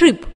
Trip.